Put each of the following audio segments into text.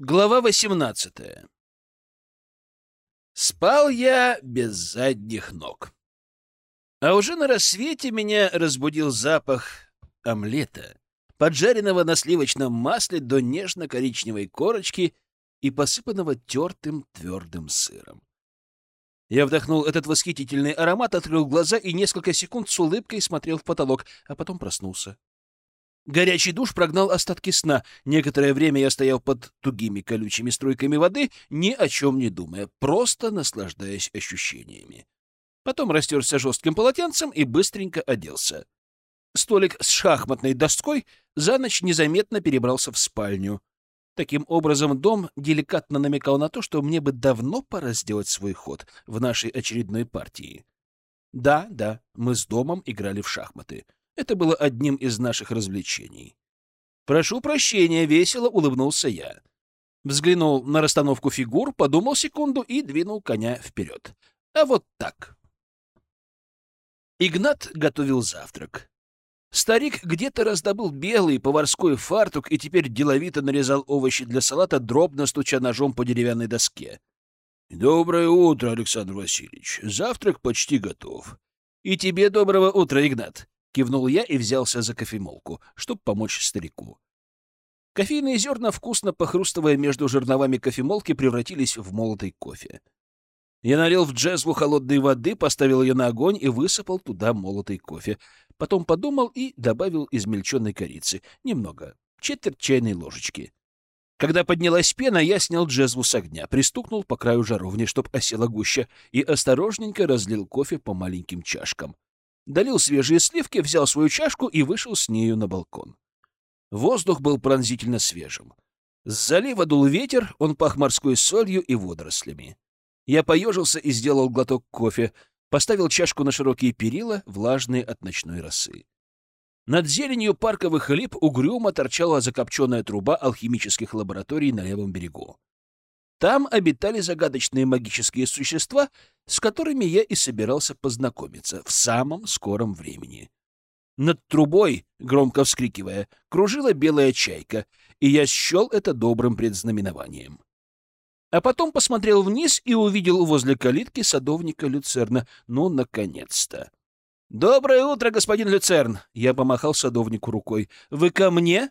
Глава 18. Спал я без задних ног. А уже на рассвете меня разбудил запах омлета, поджаренного на сливочном масле до нежно-коричневой корочки и посыпанного тертым твердым сыром. Я вдохнул этот восхитительный аромат, открыл глаза и несколько секунд с улыбкой смотрел в потолок, а потом проснулся. Горячий душ прогнал остатки сна. Некоторое время я стоял под тугими колючими струйками воды, ни о чем не думая, просто наслаждаясь ощущениями. Потом растерся жестким полотенцем и быстренько оделся. Столик с шахматной доской за ночь незаметно перебрался в спальню. Таким образом, дом деликатно намекал на то, что мне бы давно пора сделать свой ход в нашей очередной партии. Да, да, мы с домом играли в шахматы. Это было одним из наших развлечений. «Прошу прощения», — весело улыбнулся я. Взглянул на расстановку фигур, подумал секунду и двинул коня вперед. А вот так. Игнат готовил завтрак. Старик где-то раздобыл белый поварской фартук и теперь деловито нарезал овощи для салата, дробно стуча ножом по деревянной доске. — Доброе утро, Александр Васильевич. Завтрак почти готов. — И тебе доброго утра, Игнат. Кивнул я и взялся за кофемолку, чтобы помочь старику. Кофейные зерна, вкусно похрустывая между жерновами кофемолки, превратились в молотый кофе. Я налил в джезву холодной воды, поставил ее на огонь и высыпал туда молотый кофе. Потом подумал и добавил измельченной корицы. Немного. Четверть чайной ложечки. Когда поднялась пена, я снял джезву с огня, пристукнул по краю жаровни, чтоб осела гуща, и осторожненько разлил кофе по маленьким чашкам долил свежие сливки, взял свою чашку и вышел с нею на балкон. Воздух был пронзительно свежим. С залива дул ветер, он пах морской солью и водорослями. Я поежился и сделал глоток кофе, поставил чашку на широкие перила, влажные от ночной росы. Над зеленью парковых лип угрюмо торчала закопченная труба алхимических лабораторий на левом берегу. Там обитали загадочные магические существа, с которыми я и собирался познакомиться в самом скором времени. Над трубой, громко вскрикивая, кружила белая чайка, и я счел это добрым предзнаменованием. А потом посмотрел вниз и увидел возле калитки садовника Люцерна. Ну, наконец-то! «Доброе утро, господин Люцерн!» Я помахал садовнику рукой. «Вы ко мне?»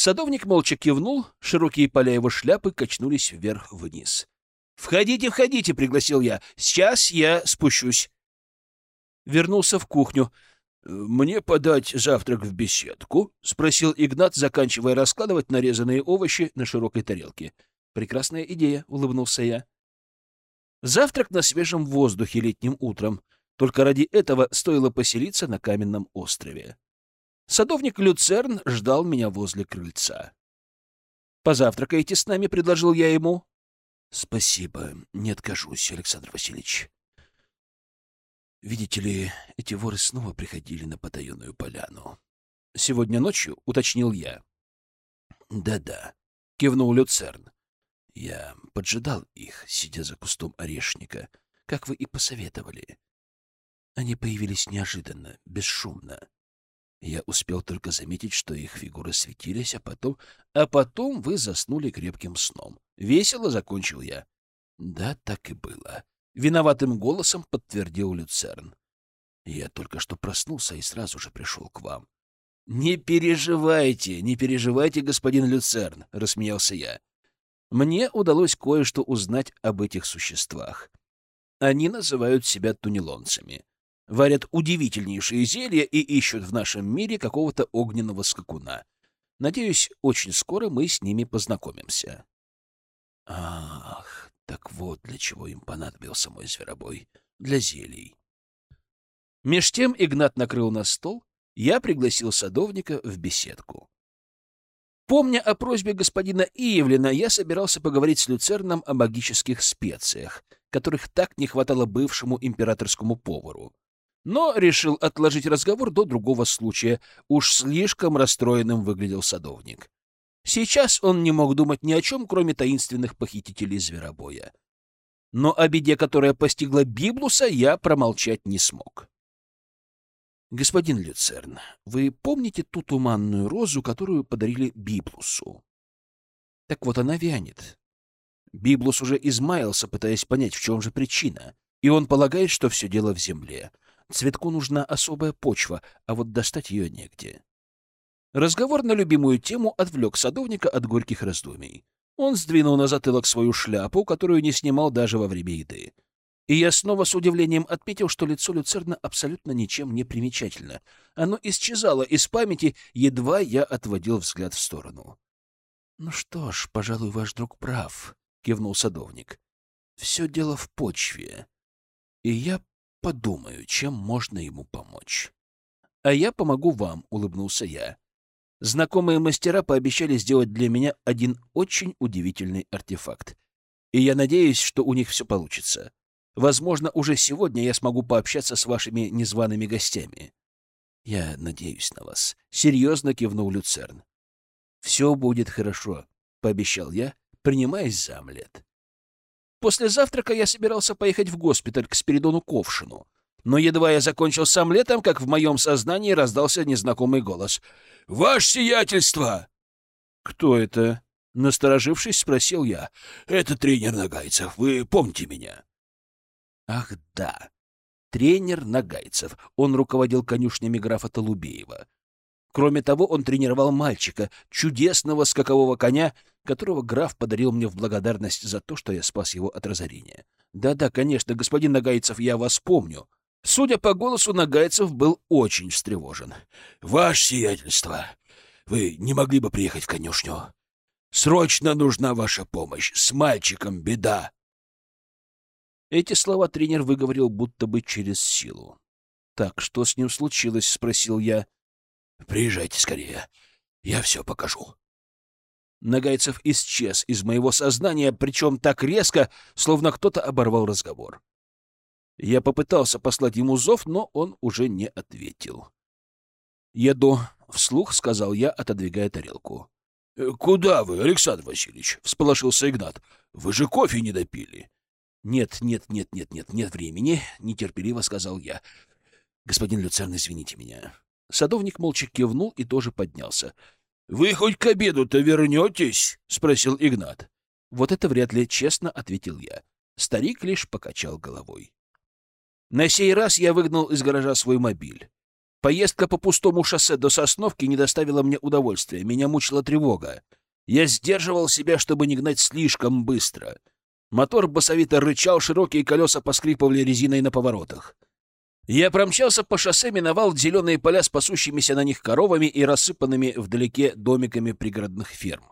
Садовник молча кивнул, широкие поля его шляпы качнулись вверх-вниз. «Входите, входите!» — пригласил я. «Сейчас я спущусь». Вернулся в кухню. «Мне подать завтрак в беседку?» — спросил Игнат, заканчивая раскладывать нарезанные овощи на широкой тарелке. «Прекрасная идея», — улыбнулся я. Завтрак на свежем воздухе летним утром. Только ради этого стоило поселиться на каменном острове. Садовник Люцерн ждал меня возле крыльца. «Позавтракайте с нами», — предложил я ему. «Спасибо, не откажусь, Александр Васильевич. Видите ли, эти воры снова приходили на потаенную поляну. Сегодня ночью, — уточнил я. «Да-да», — кивнул Люцерн. Я поджидал их, сидя за кустом орешника, как вы и посоветовали. Они появились неожиданно, бесшумно. Я успел только заметить, что их фигуры светились, а потом... А потом вы заснули крепким сном. Весело закончил я. Да, так и было. Виноватым голосом подтвердил Люцерн. Я только что проснулся и сразу же пришел к вам. «Не переживайте, не переживайте, господин Люцерн», — рассмеялся я. Мне удалось кое-что узнать об этих существах. Они называют себя тунелонцами варят удивительнейшие зелья и ищут в нашем мире какого-то огненного скакуна. Надеюсь, очень скоро мы с ними познакомимся. Ах, так вот для чего им понадобился мой зверобой. Для зелий. Меж тем Игнат накрыл на стол, я пригласил садовника в беседку. Помня о просьбе господина Иевлина, я собирался поговорить с Люцерном о магических специях, которых так не хватало бывшему императорскому повару но решил отложить разговор до другого случая. Уж слишком расстроенным выглядел садовник. Сейчас он не мог думать ни о чем, кроме таинственных похитителей зверобоя. Но о беде, которая постигла Библуса, я промолчать не смог. «Господин Люцерн, вы помните ту туманную розу, которую подарили Библусу?» Так вот она вянет. Библус уже измаялся, пытаясь понять, в чем же причина. И он полагает, что все дело в земле. Цветку нужна особая почва, а вот достать ее негде. Разговор на любимую тему отвлек садовника от горьких раздумий. Он сдвинул на затылок свою шляпу, которую не снимал даже во время еды. И я снова с удивлением отметил, что лицо Люцерна абсолютно ничем не примечательно. Оно исчезало из памяти, едва я отводил взгляд в сторону. — Ну что ж, пожалуй, ваш друг прав, — кивнул садовник. — Все дело в почве. И я подумаю, чем можно ему помочь. — А я помогу вам, — улыбнулся я. Знакомые мастера пообещали сделать для меня один очень удивительный артефакт. И я надеюсь, что у них все получится. Возможно, уже сегодня я смогу пообщаться с вашими незваными гостями. Я надеюсь на вас. Серьезно кивнул Люцерн. Все будет хорошо, пообещал я, принимаясь за омлет. После завтрака я собирался поехать в госпиталь к Спиридону Ковшину. Но едва я закончил с омлетом, как в моем сознании раздался незнакомый голос. «Ваше сиятельство!» «Кто это?» Насторожившись, спросил я. «Это тренер Нагайцев. Вы помните меня?» Ах да, тренер Нагайцев. Он руководил конюшнями графа Толубеева. Кроме того, он тренировал мальчика, чудесного скакового коня, которого граф подарил мне в благодарность за то, что я спас его от разорения. Да-да, конечно, господин Нагайцев, я вас помню. Судя по голосу, Нагайцев был очень встревожен. — Ваше сиятельство, вы не могли бы приехать в конюшню? Срочно нужна ваша помощь. С мальчиком беда. Эти слова тренер выговорил будто бы через силу. «Так, что с ним случилось?» — спросил я. «Приезжайте скорее. Я все покажу». Нагайцев исчез из моего сознания, причем так резко, словно кто-то оборвал разговор. Я попытался послать ему зов, но он уже не ответил. «Еду», — вслух сказал я, отодвигая тарелку. «Куда вы, Александр Васильевич?» — всполошился Игнат. «Вы же кофе не допили». «Нет, нет, нет, нет, нет, нет времени», — нетерпеливо сказал я. «Господин Люцерн, извините меня». Садовник молча кивнул и тоже поднялся. «Вы хоть к обеду-то вернетесь?» — спросил Игнат. «Вот это вряд ли, честно», — ответил я. Старик лишь покачал головой. На сей раз я выгнал из гаража свой мобиль. Поездка по пустому шоссе до Сосновки не доставила мне удовольствия, меня мучила тревога. Я сдерживал себя, чтобы не гнать слишком быстро — Мотор басовито рычал, широкие колеса поскрипывали резиной на поворотах. Я промчался по шоссе, миновал зеленые поля с пасущимися на них коровами и рассыпанными вдалеке домиками пригородных ферм.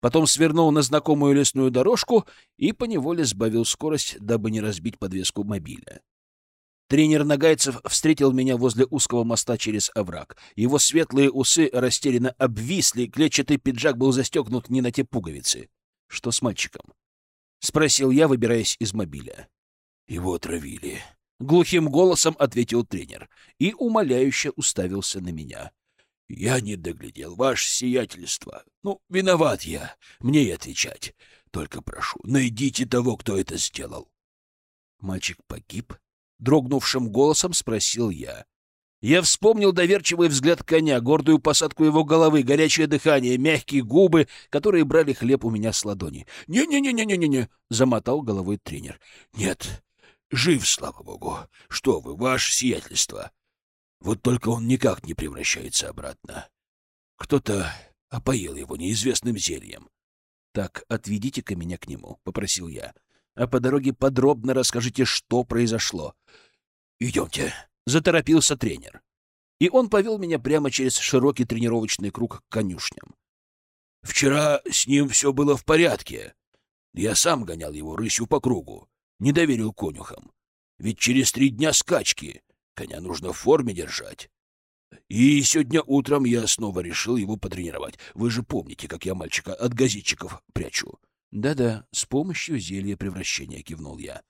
Потом свернул на знакомую лесную дорожку и поневоле сбавил скорость, дабы не разбить подвеску мобиля. Тренер Нагайцев встретил меня возле узкого моста через овраг. Его светлые усы растерянно обвисли, клетчатый пиджак был застегнут не на те пуговицы. Что с мальчиком? — спросил я, выбираясь из мобиля. «Его отравили», — глухим голосом ответил тренер и умоляюще уставился на меня. «Я не доглядел, ваше сиятельство. Ну, виноват я, мне и отвечать. Только прошу, найдите того, кто это сделал». «Мальчик погиб?» — дрогнувшим голосом спросил я. Я вспомнил доверчивый взгляд коня, гордую посадку его головы, горячее дыхание, мягкие губы, которые брали хлеб у меня с ладони. «Не-не-не-не-не-не!» — замотал головой тренер. «Нет, жив, слава богу. Что вы, ваше сиятельство. Вот только он никак не превращается обратно. Кто-то опоил его неизвестным зельем. «Так, отведите-ка меня к нему», — попросил я. «А по дороге подробно расскажите, что произошло». «Идемте», заторопился тренер. И он повел меня прямо через широкий тренировочный круг к конюшням. Вчера с ним все было в порядке. Я сам гонял его рысью по кругу, не доверил конюхам. Ведь через три дня скачки, коня нужно в форме держать. И сегодня утром я снова решил его потренировать. Вы же помните, как я мальчика от газетчиков прячу? Да-да, с помощью зелья превращения, кивнул я.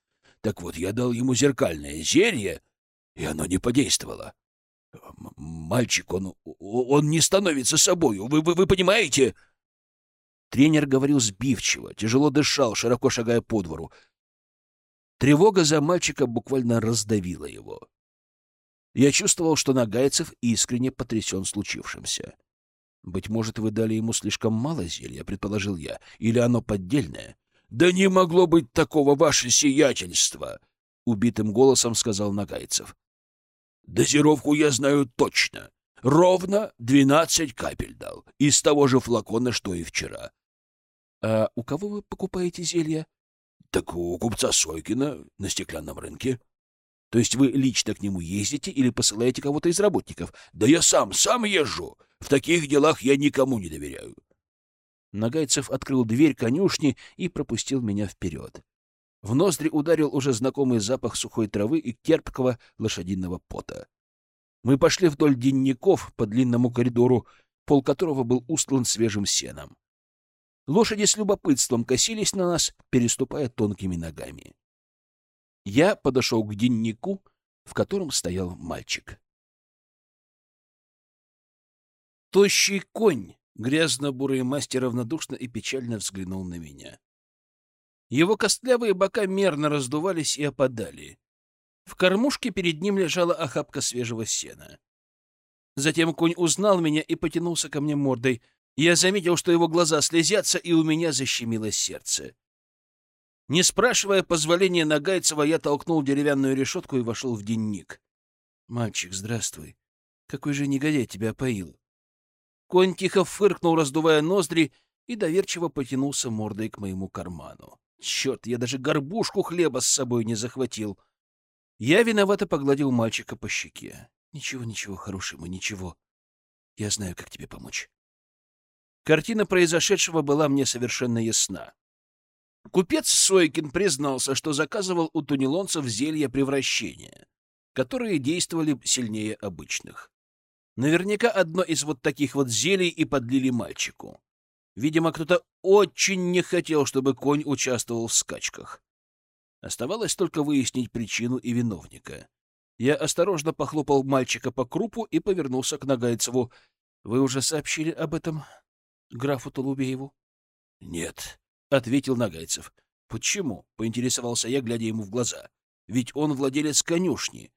Так вот, я дал ему зеркальное зелье, и оно не подействовало. Мальчик, он, он не становится собою, вы, вы, вы понимаете? Тренер говорил сбивчиво, тяжело дышал, широко шагая по двору. Тревога за мальчика буквально раздавила его. Я чувствовал, что Нагайцев искренне потрясен случившимся. Быть может, вы дали ему слишком мало зелья, предположил я, или оно поддельное? Да не могло быть такого, ваше сиятельство! Убитым голосом сказал Нагайцев. Дозировку я знаю точно. Ровно двенадцать капель дал. Из того же флакона, что и вчера. — А у кого вы покупаете зелья? — Так у купца Сойкина на стеклянном рынке. — То есть вы лично к нему ездите или посылаете кого-то из работников? — Да я сам, сам езжу. В таких делах я никому не доверяю. Нагайцев открыл дверь конюшни и пропустил меня вперед. В ноздри ударил уже знакомый запах сухой травы и терпкого лошадиного пота. Мы пошли вдоль денников по длинному коридору, пол которого был устлан свежим сеном. Лошади с любопытством косились на нас, переступая тонкими ногами. Я подошел к деннику, в котором стоял мальчик. Тощий конь, грязно-бурый мастер равнодушно и печально взглянул на меня. Его костлявые бока мерно раздувались и опадали. В кормушке перед ним лежала охапка свежего сена. Затем конь узнал меня и потянулся ко мне мордой. Я заметил, что его глаза слезятся, и у меня защемило сердце. Не спрашивая позволения Нагайцева, я толкнул деревянную решетку и вошел в денник. «Мальчик, здравствуй. Какой же негодяй тебя поил?» Конь тихо фыркнул, раздувая ноздри, и доверчиво потянулся мордой к моему карману. Черт, я даже горбушку хлеба с собой не захватил. Я виновато погладил мальчика по щеке. Ничего, ничего, хороший мой, ничего. Я знаю, как тебе помочь. Картина произошедшего была мне совершенно ясна. Купец Сойкин признался, что заказывал у тунелонцев зелья превращения, которые действовали сильнее обычных. Наверняка одно из вот таких вот зелий и подлили мальчику. Видимо, кто-то очень не хотел, чтобы конь участвовал в скачках. Оставалось только выяснить причину и виновника. Я осторожно похлопал мальчика по крупу и повернулся к Нагайцеву. — Вы уже сообщили об этом графу Толубееву? — Нет, — ответил Нагайцев. — Почему? — поинтересовался я, глядя ему в глаза. — Ведь он владелец конюшни.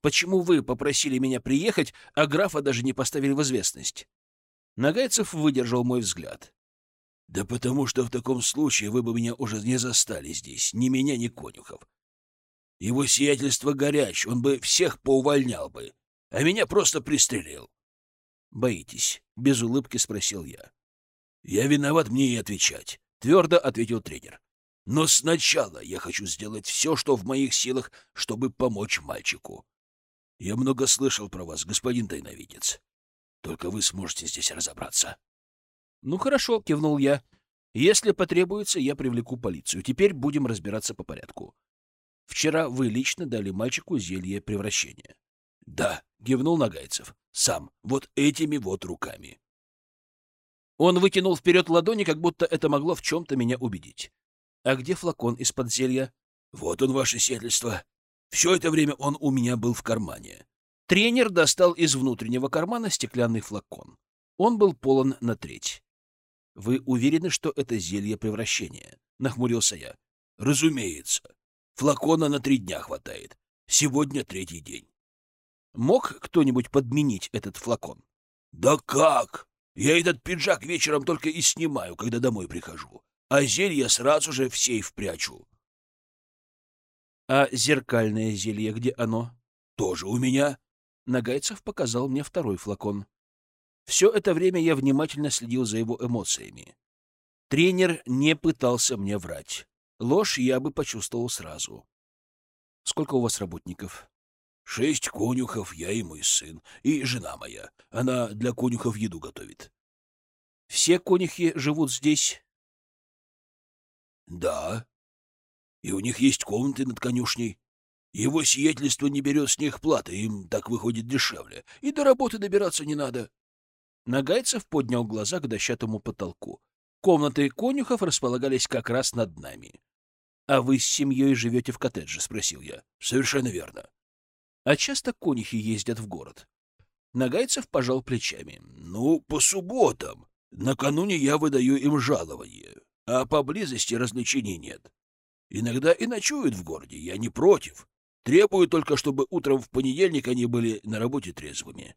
Почему вы попросили меня приехать, а графа даже не поставили в известность? Нагайцев выдержал мой взгляд. Да потому что в таком случае вы бы меня уже не застали здесь, ни меня, ни конюхов. Его сиятельство горяч, он бы всех поувольнял бы, а меня просто пристрелил. — Боитесь? — без улыбки спросил я. — Я виноват мне и отвечать, — твердо ответил тренер. — Но сначала я хочу сделать все, что в моих силах, чтобы помочь мальчику. Я много слышал про вас, господин тайновидец. Только вы сможете здесь разобраться. «Ну хорошо», — кивнул я. «Если потребуется, я привлеку полицию. Теперь будем разбираться по порядку. Вчера вы лично дали мальчику зелье превращения». «Да», — кивнул Нагайцев. «Сам. Вот этими вот руками». Он вытянул вперед ладони, как будто это могло в чем-то меня убедить. «А где флакон из-под зелья?» «Вот он, ваше сельство. Все это время он у меня был в кармане». Тренер достал из внутреннего кармана стеклянный флакон. Он был полон на треть. Вы уверены, что это зелье превращения? Нахмурился я. Разумеется. Флакона на три дня хватает. Сегодня третий день. Мог кто-нибудь подменить этот флакон? Да как? Я этот пиджак вечером только и снимаю, когда домой прихожу. А зелье сразу же в сейф прячу. А зеркальное зелье, где оно? Тоже у меня. Нагайцев показал мне второй флакон. Все это время я внимательно следил за его эмоциями. Тренер не пытался мне врать. Ложь я бы почувствовал сразу. «Сколько у вас работников?» «Шесть конюхов, я и мой сын, и жена моя. Она для конюхов еду готовит». «Все конюхи живут здесь?» «Да. И у них есть комнаты над конюшней. Его сиятельство не берет с них платы, им так выходит дешевле, и до работы добираться не надо». Нагайцев поднял глаза к дощатому потолку. Комнаты конюхов располагались как раз над нами. — А вы с семьей живете в коттедже? — спросил я. — Совершенно верно. — А часто конюхи ездят в город? Нагайцев пожал плечами. — Ну, по субботам. Накануне я выдаю им жалование, а поблизости развлечений нет. Иногда и ночуют в городе, я не против. Требую только, чтобы утром в понедельник они были на работе трезвыми.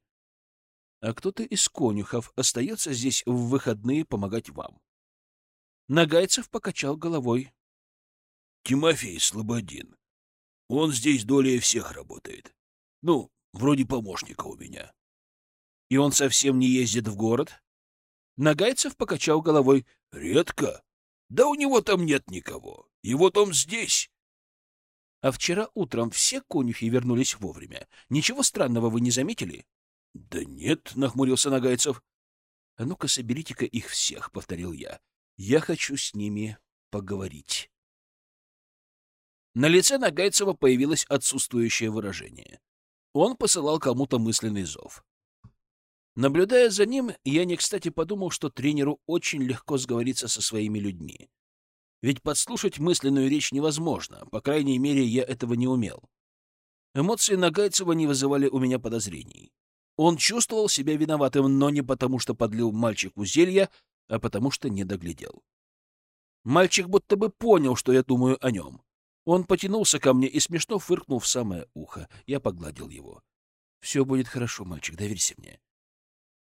а кто-то из конюхов остается здесь в выходные помогать вам. Нагайцев покачал головой. — Тимофей Слободин. Он здесь долей всех работает. Ну, вроде помощника у меня. — И он совсем не ездит в город? Нагайцев покачал головой. — Редко. Да у него там нет никого. Его дом здесь. А вчера утром все конюхи вернулись вовремя. Ничего странного вы не заметили? — Да нет, — нахмурился Нагайцев. — А ну-ка, соберите-ка их всех, — повторил я. Я хочу с ними поговорить. На лице Нагайцева появилось отсутствующее выражение. Он посылал кому-то мысленный зов. Наблюдая за ним, я не кстати подумал, что тренеру очень легко сговориться со своими людьми. Ведь подслушать мысленную речь невозможно, по крайней мере, я этого не умел. Эмоции Нагайцева не вызывали у меня подозрений. Он чувствовал себя виноватым, но не потому, что подлил мальчику зелья, а потому что не доглядел. Мальчик будто бы понял, что я думаю о нем. Он потянулся ко мне и смешно фыркнул в самое ухо. Я погладил его. — Все будет хорошо, мальчик, доверься мне.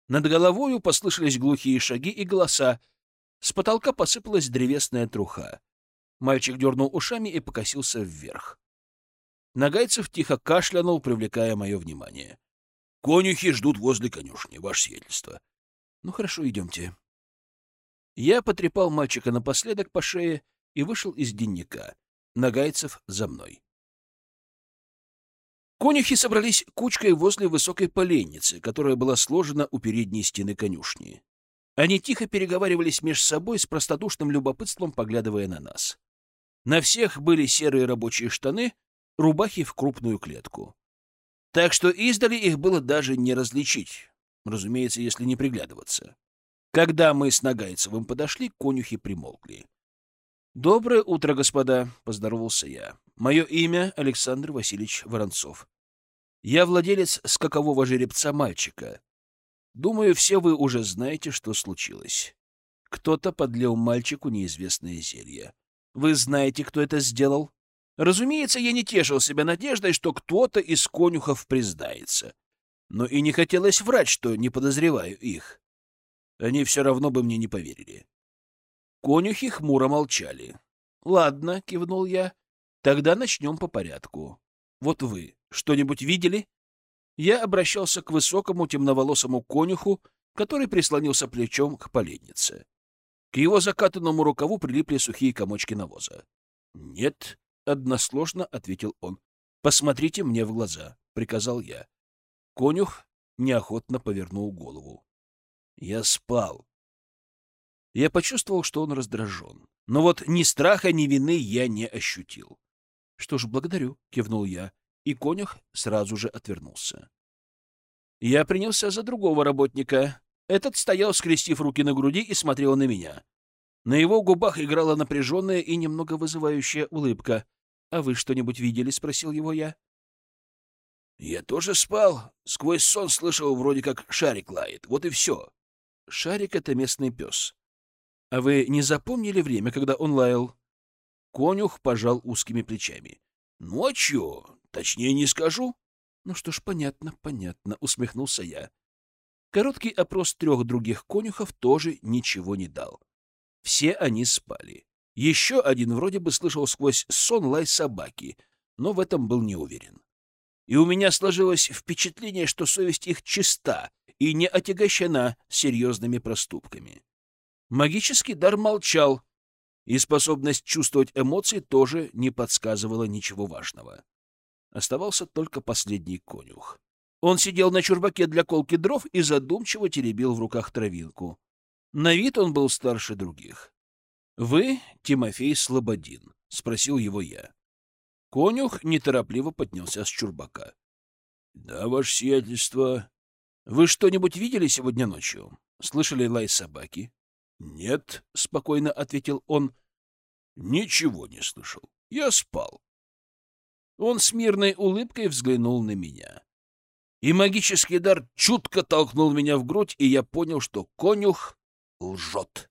Над головою послышались глухие шаги и голоса. С потолка посыпалась древесная труха. Мальчик дернул ушами и покосился вверх. Нагайцев тихо кашлянул, привлекая мое внимание. — Конюхи ждут возле конюшни, ваше сиятельство. — Ну хорошо, идемте. Я потрепал мальчика напоследок по шее и вышел из денника. Нагайцев за мной. Конюхи собрались кучкой возле высокой поленницы, которая была сложена у передней стены конюшни. Они тихо переговаривались между собой с простодушным любопытством, поглядывая на нас. На всех были серые рабочие штаны, рубахи в крупную клетку. Так что издали их было даже не различить, разумеется, если не приглядываться. Когда мы с Нагайцевым подошли, конюхи примолкли. «Доброе утро, господа!» — поздоровался я. «Мое имя Александр Васильевич Воронцов. Я владелец скакового жеребца мальчика. Думаю, все вы уже знаете, что случилось. Кто-то подлил мальчику неизвестное зелье. Вы знаете, кто это сделал? Разумеется, я не тешил себя надеждой, что кто-то из конюхов признается. Но и не хотелось врать, что не подозреваю их. Они все равно бы мне не поверили. Конюхи хмуро молчали. — Ладно, — кивнул я, — тогда начнем по порядку. Вот вы что-нибудь видели? Я обращался к высокому темноволосому конюху, который прислонился плечом к поленнице. К его закатанному рукаву прилипли сухие комочки навоза. — Нет, — односложно ответил он. — Посмотрите мне в глаза, — приказал я. Конюх неохотно повернул голову. Я спал. Я почувствовал, что он раздражен. Но вот ни страха, ни вины я не ощутил. — Что ж, благодарю, — кивнул я, и конюх сразу же отвернулся. Я принялся за другого работника. Этот стоял, скрестив руки на груди, и смотрел на меня. На его губах играла напряженная и немного вызывающая улыбка. — А вы что-нибудь видели? — спросил его я. — Я тоже спал. Сквозь сон слышал, вроде как шарик лает. Вот и все. Шарик — это местный пес. А вы не запомнили время, когда он лаял? Конюх пожал узкими плечами. Ночью? Точнее не скажу. Ну что ж, понятно, понятно, усмехнулся я. Короткий опрос трех других конюхов тоже ничего не дал. Все они спали. Еще один вроде бы слышал сквозь сон лай собаки, но в этом был не уверен. И у меня сложилось впечатление, что совесть их чиста, и не отягощена серьезными проступками. Магический дар молчал, и способность чувствовать эмоции тоже не подсказывала ничего важного. Оставался только последний конюх. Он сидел на чурбаке для колки дров и задумчиво теребил в руках травинку. На вид он был старше других. — Вы Тимофей Слободин? — спросил его я. Конюх неторопливо поднялся с чурбака. — Да, ваше сиятельство. Вы что-нибудь видели сегодня ночью? Слышали лай собаки? — Нет, — спокойно ответил он. — Ничего не слышал. Я спал. Он с мирной улыбкой взглянул на меня. И магический дар чутко толкнул меня в грудь, и я понял, что конюх лжет.